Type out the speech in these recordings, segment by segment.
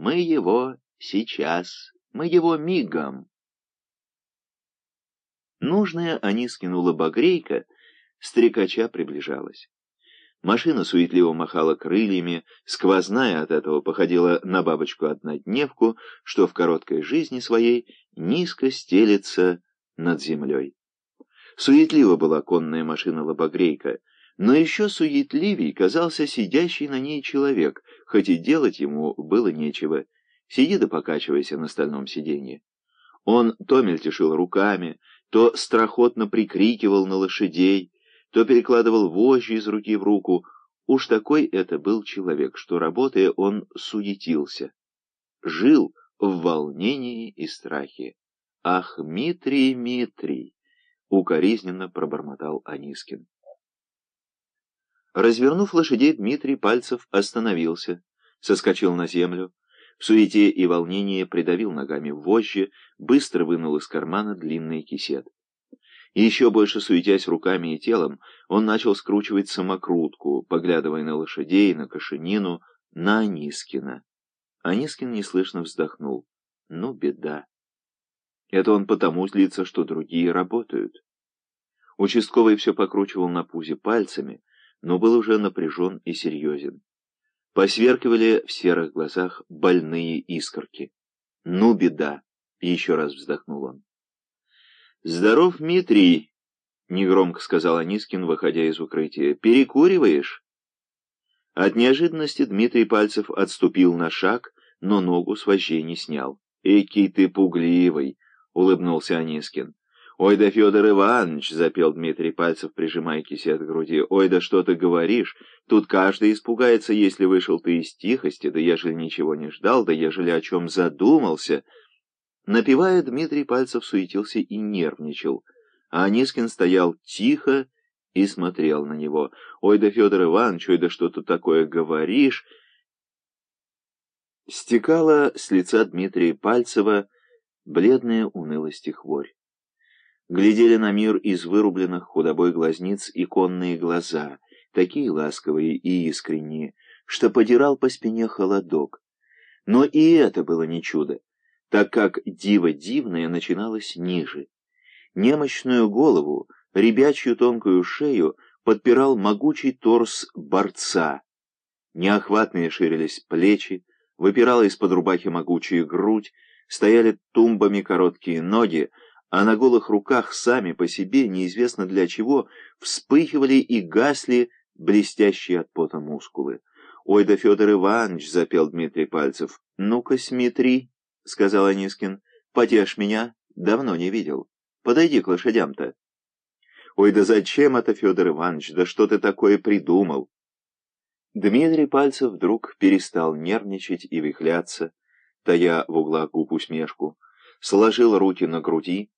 Мы его сейчас, мы его мигом. Нужная Анискину лобогрейка стрекача приближалась. Машина суетливо махала крыльями, сквозная от этого походила на бабочку-однодневку, что в короткой жизни своей низко стелется над землей. Суетливо была конная машина-лобогрейка, но еще суетливей казался сидящий на ней человек, хоть и делать ему было нечего. Сиди да покачивайся на стальном сиденье. Он то мельтешил руками, то страхотно прикрикивал на лошадей, то перекладывал вожжи из руки в руку. Уж такой это был человек, что, работая, он суетился. Жил в волнении и страхе. «Ах, Митрий, Митрий!» — укоризненно пробормотал Анискин. Развернув лошадей, Дмитрий Пальцев остановился, соскочил на землю, в суете и волнении придавил ногами вожжи, быстро вынул из кармана длинный кисет. И еще больше суетясь руками и телом, он начал скручивать самокрутку, поглядывая на лошадей, на кошенину, на Анискина. Анискин неслышно вздохнул. Ну, беда. Это он потому злится, что другие работают. Участковый все покручивал на пузе пальцами, но был уже напряжен и серьезен. Посверкивали в серых глазах больные искорки. «Ну, беда!» — еще раз вздохнул он. «Здоров, Митрий!» — негромко сказал Анискин, выходя из укрытия. «Перекуриваешь?» От неожиданности Дмитрий Пальцев отступил на шаг, но ногу с вожжей не снял. «Экий ты пугливый!» — улыбнулся Анискин. «Ой да, Федор Иванович!» — запел Дмитрий Пальцев, прижимая кисет к груди. «Ой да что ты говоришь! Тут каждый испугается, если вышел ты из тихости, да ежели ничего не ждал, да ежели о чем задумался!» Напевая, Дмитрий Пальцев суетился и нервничал, а Анискин стоял тихо и смотрел на него. «Ой да, Федор Иванович, ой да что ты такое говоришь!» Стекала с лица Дмитрия Пальцева бледная унылость и хворь. Глядели на мир из вырубленных худобой глазниц иконные глаза, такие ласковые и искренние, что подирал по спине холодок. Но и это было не чудо так как диво дивное начиналось ниже. Немощную голову, ребячью тонкую шею подпирал могучий торс борца. Неохватные ширились плечи, выпирала из-под рубахи могучая грудь, стояли тумбами короткие ноги, а на голых руках сами по себе, неизвестно для чего, вспыхивали и гасли блестящие от пота мускулы. «Ой да Федор Иванович!» — запел Дмитрий Пальцев. «Ну-ка, смотри!» — сказал Анискин. — Потешь меня? Давно не видел. Подойди к лошадям-то. — Ой, да зачем это, Федор Иванович? Да что ты такое придумал? Дмитрий Пальцев вдруг перестал нервничать и вихляться, тая в углах губ усмешку, сложил руки на груди.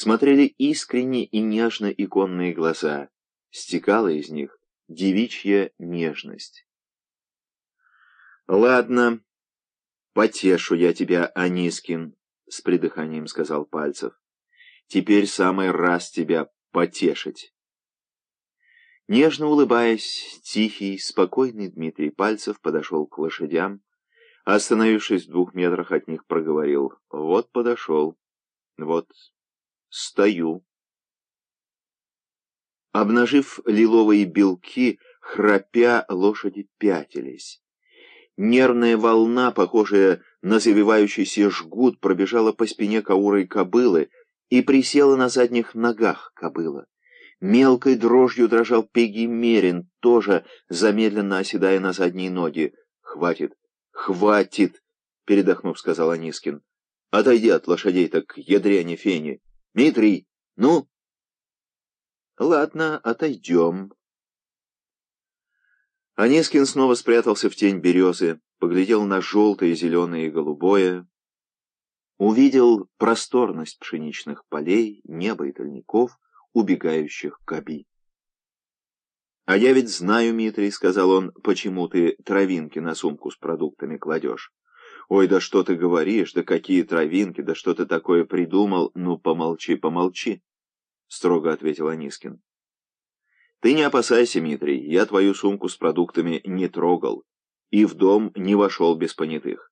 Смотрели искренне и нежно иконные глаза, стекала из них девичья нежность. «Ладно», «Потешу я тебя, Анискин», — с придыханием сказал Пальцев. «Теперь самый раз тебя потешить». Нежно улыбаясь, тихий, спокойный Дмитрий Пальцев подошел к лошадям, остановившись в двух метрах от них, проговорил. «Вот подошел. Вот стою». Обнажив лиловые белки, храпя, лошади пятились. Нервная волна, похожая на завивающийся жгут, пробежала по спине каурой кобылы и присела на задних ногах кобыла. Мелкой дрожью дрожал Пеги Мерин, тоже замедленно оседая на задние ноги. «Хватит! Хватит!» — передохнув, сказал Анискин. «Отойди от лошадей так, ядряне фени! Дмитрий, ну?» «Ладно, отойдем», Анискин снова спрятался в тень березы, поглядел на желтое, зеленое и голубое, увидел просторность пшеничных полей, неба и тольников, убегающих к Аби. «А я ведь знаю, Митрий, — сказал он, — почему ты травинки на сумку с продуктами кладешь. Ой, да что ты говоришь, да какие травинки, да что ты такое придумал, ну помолчи, помолчи, — строго ответил Анискин. Ты не опасайся, Митрий, я твою сумку с продуктами не трогал и в дом не вошел без понятых.